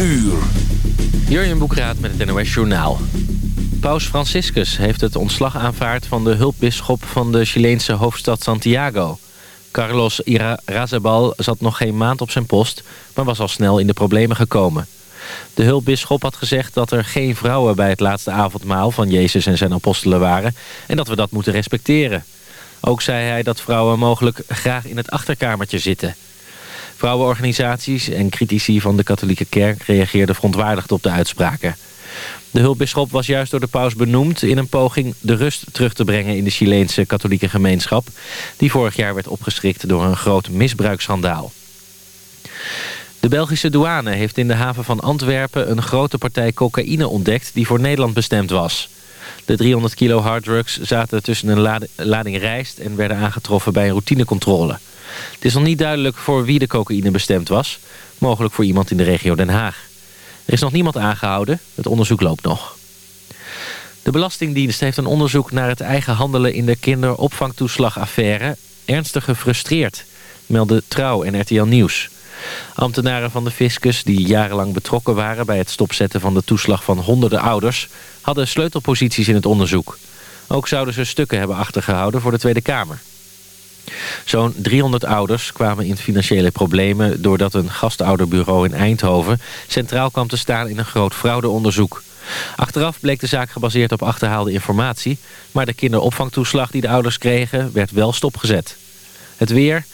uur. Jurjen Boekraat met het NOS Journaal. Paus Franciscus heeft het ontslag aanvaard van de hulpbisschop van de Chileense hoofdstad Santiago. Carlos Razabal zat nog geen maand op zijn post, maar was al snel in de problemen gekomen. De hulpbisschop had gezegd dat er geen vrouwen bij het laatste avondmaal van Jezus en zijn apostelen waren... en dat we dat moeten respecteren. Ook zei hij dat vrouwen mogelijk graag in het achterkamertje zitten... Vrouwenorganisaties en critici van de katholieke kerk reageerden verontwaardigd op de uitspraken. De hulpbisschop was juist door de paus benoemd in een poging de rust terug te brengen in de Chileense katholieke gemeenschap, die vorig jaar werd opgeschrikt door een groot misbruiksschandaal. De Belgische douane heeft in de haven van Antwerpen een grote partij cocaïne ontdekt die voor Nederland bestemd was. De 300 kilo harddrugs zaten tussen een lading rijst en werden aangetroffen bij een routinecontrole. Het is nog niet duidelijk voor wie de cocaïne bestemd was. Mogelijk voor iemand in de regio Den Haag. Er is nog niemand aangehouden. Het onderzoek loopt nog. De Belastingdienst heeft een onderzoek naar het eigen handelen in de kinderopvangtoeslagaffaire ernstig gefrustreerd, melden Trouw en RTL Nieuws. Ambtenaren van de fiscus die jarenlang betrokken waren bij het stopzetten van de toeslag van honderden ouders hadden sleutelposities in het onderzoek. Ook zouden ze stukken hebben achtergehouden voor de Tweede Kamer. Zo'n 300 ouders kwamen in financiële problemen... doordat een gastouderbureau in Eindhoven... centraal kwam te staan in een groot fraudeonderzoek. Achteraf bleek de zaak gebaseerd op achterhaalde informatie... maar de kinderopvangtoeslag die de ouders kregen werd wel stopgezet. Het weer...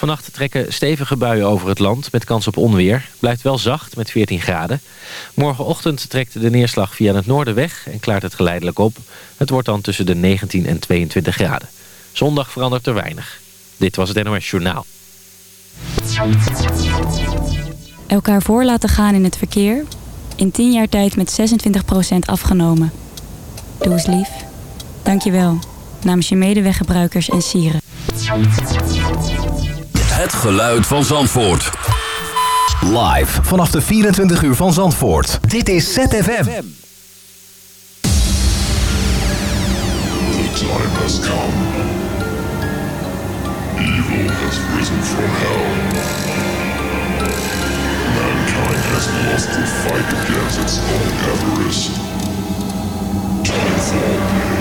Vannacht trekken stevige buien over het land met kans op onweer. Blijft wel zacht met 14 graden. Morgenochtend trekt de neerslag via het noorden weg en klaart het geleidelijk op. Het wordt dan tussen de 19 en 22 graden. Zondag verandert er weinig. Dit was het NOS Journaal. Elkaar voor laten gaan in het verkeer. In 10 jaar tijd met 26% afgenomen. Doe eens lief. Dank je wel. Namens je medeweggebruikers en sieren. Het geluid van Zandvoort. Live vanaf de 24 uur van Zandvoort. Dit is ZFM. The time has come. Has risen from hell. Mankind has lost the fight against its own avarice. Time for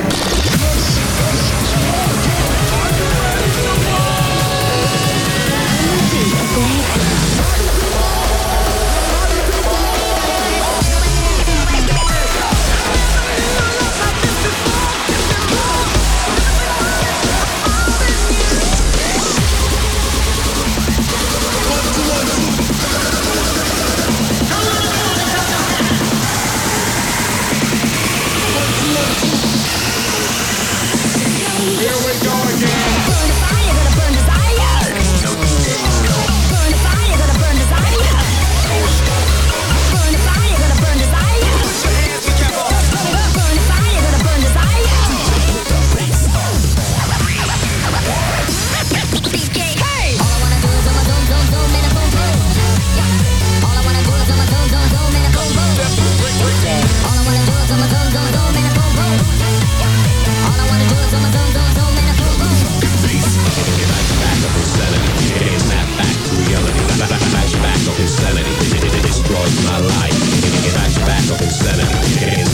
Kicking back to back of insanity.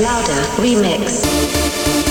Louder Remix.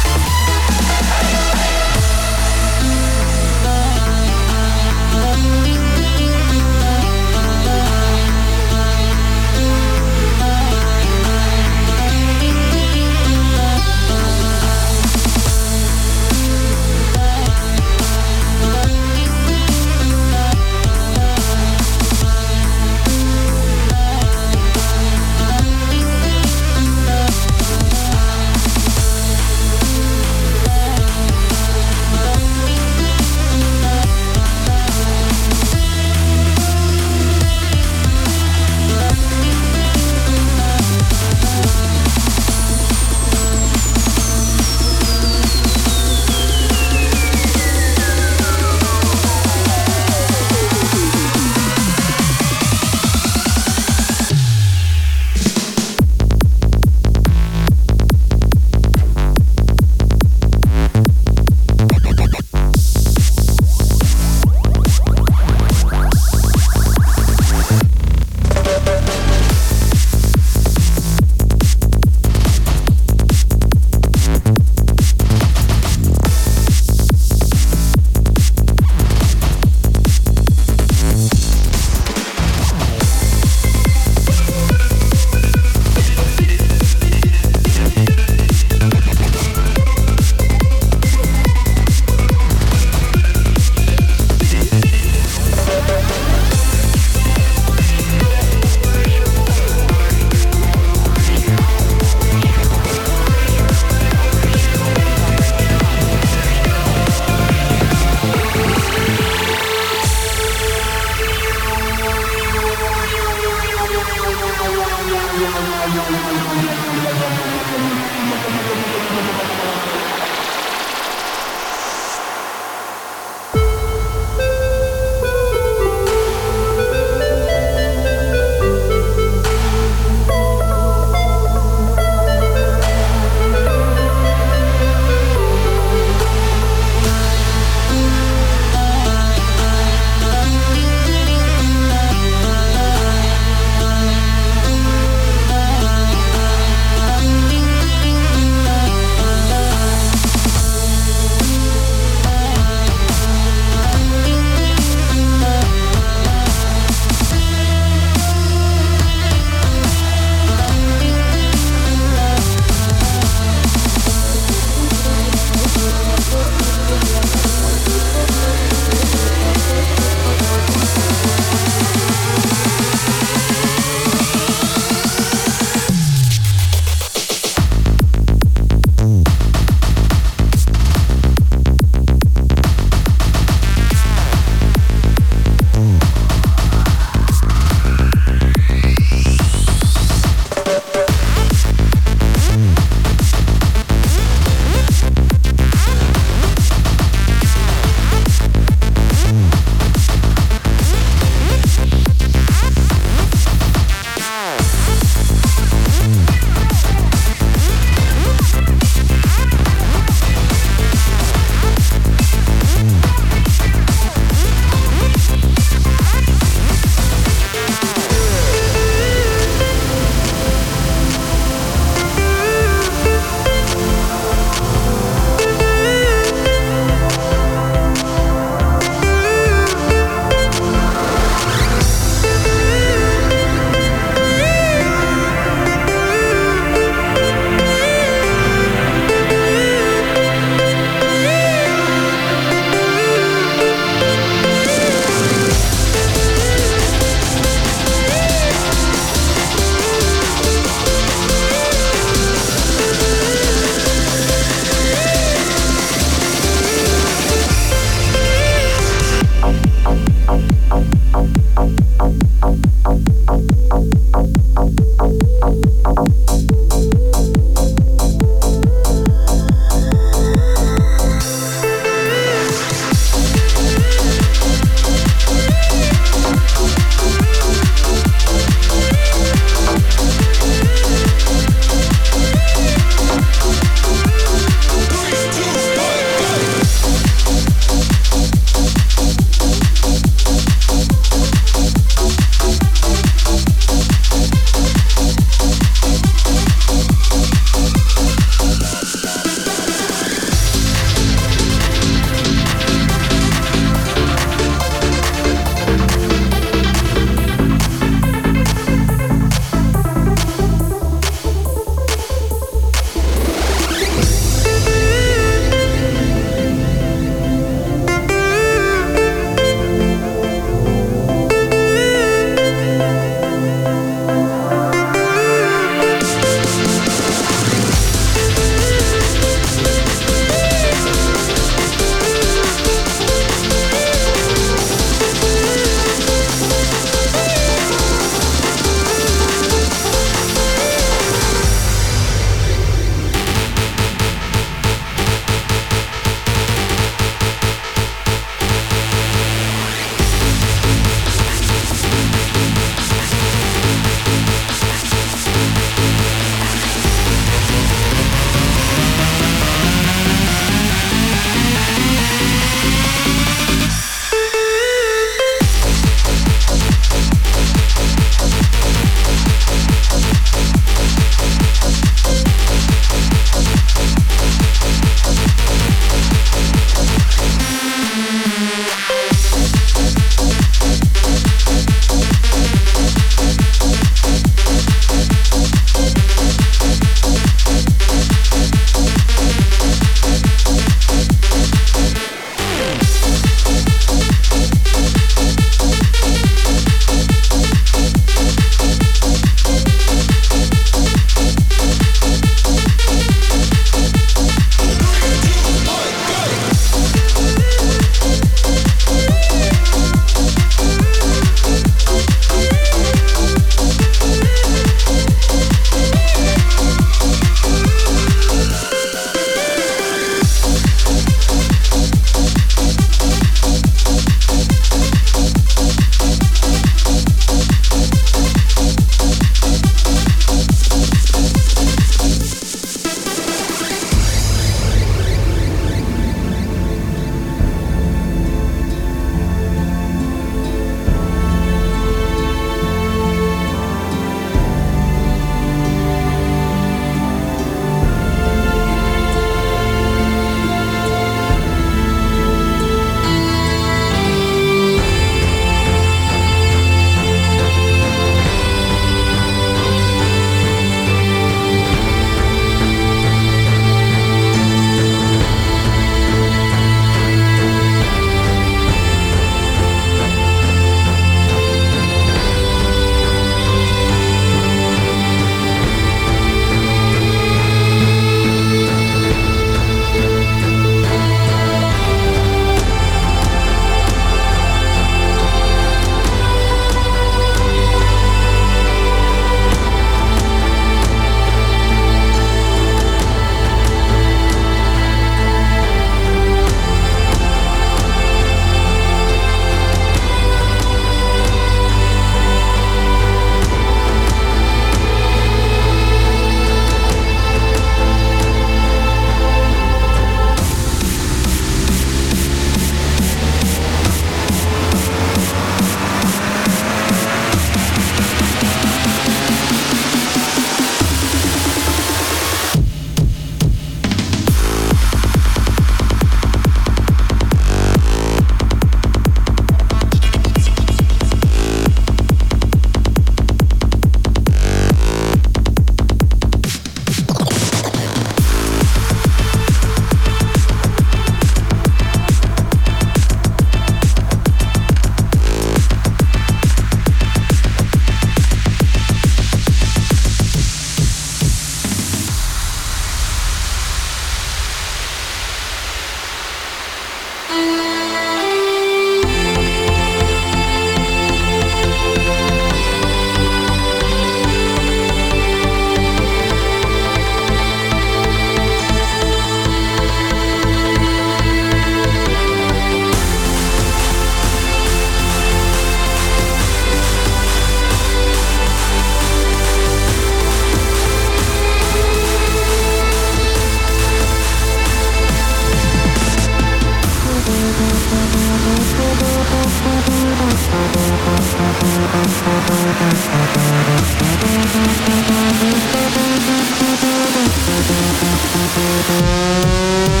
MUZIEK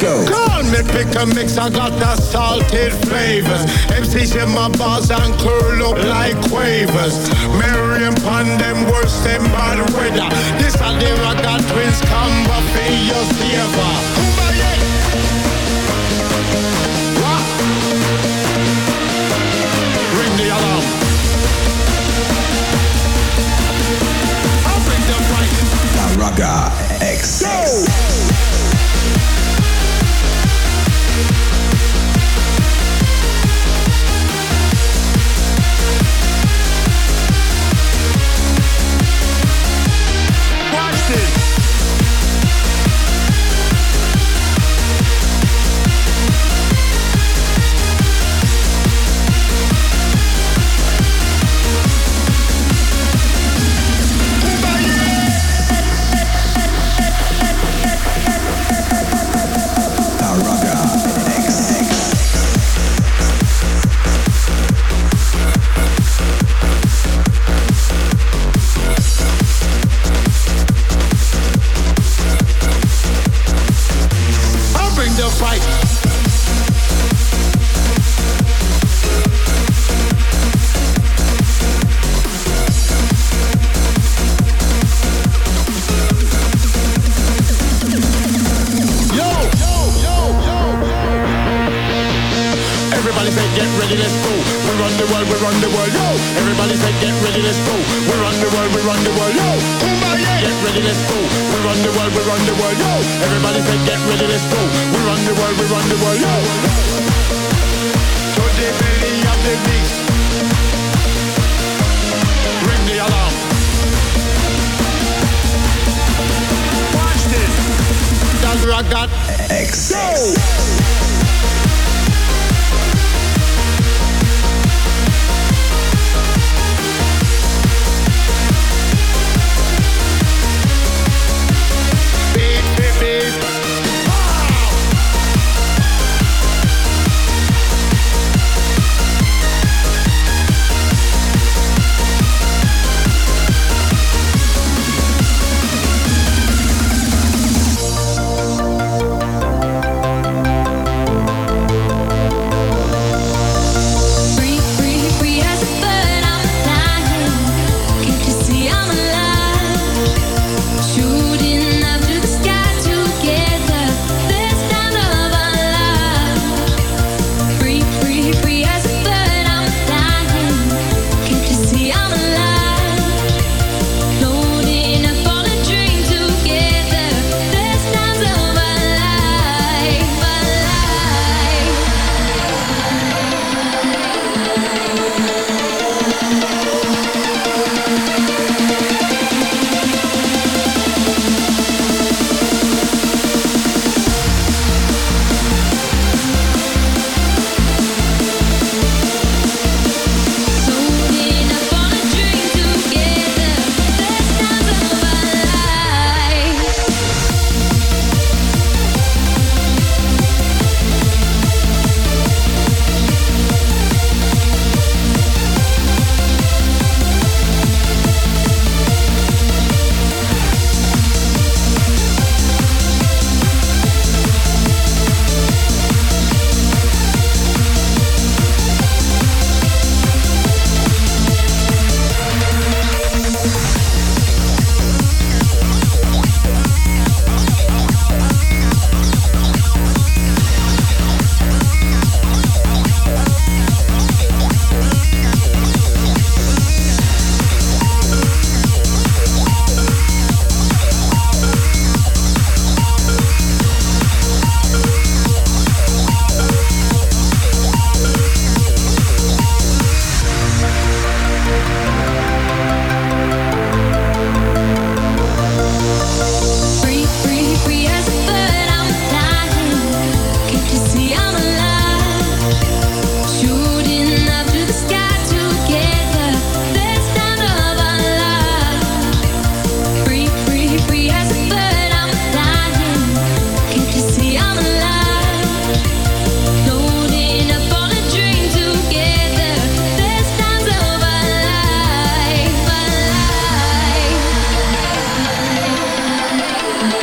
go. Call me pick a mix, I got the salted flavors. MCs in my bars and curl up like quavers. Mary and Pan them worse than bad weather. This a the got twins come buffet your saver. Ring the alarm. I'll bring the. Raga X. Watch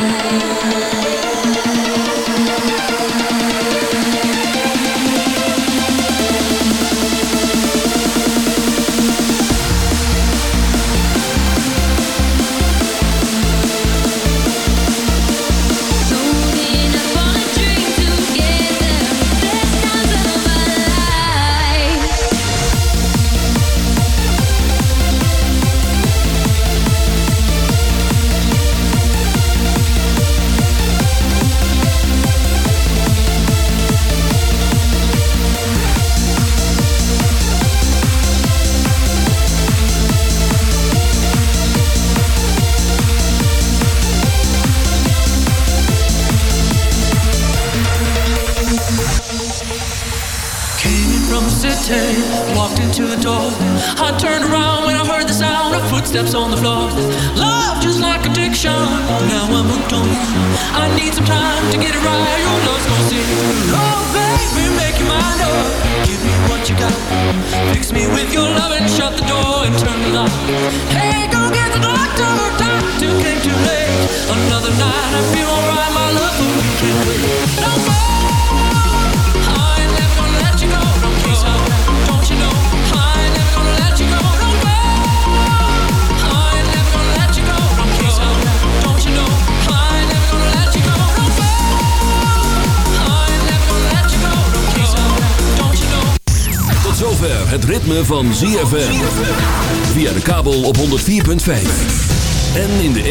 night.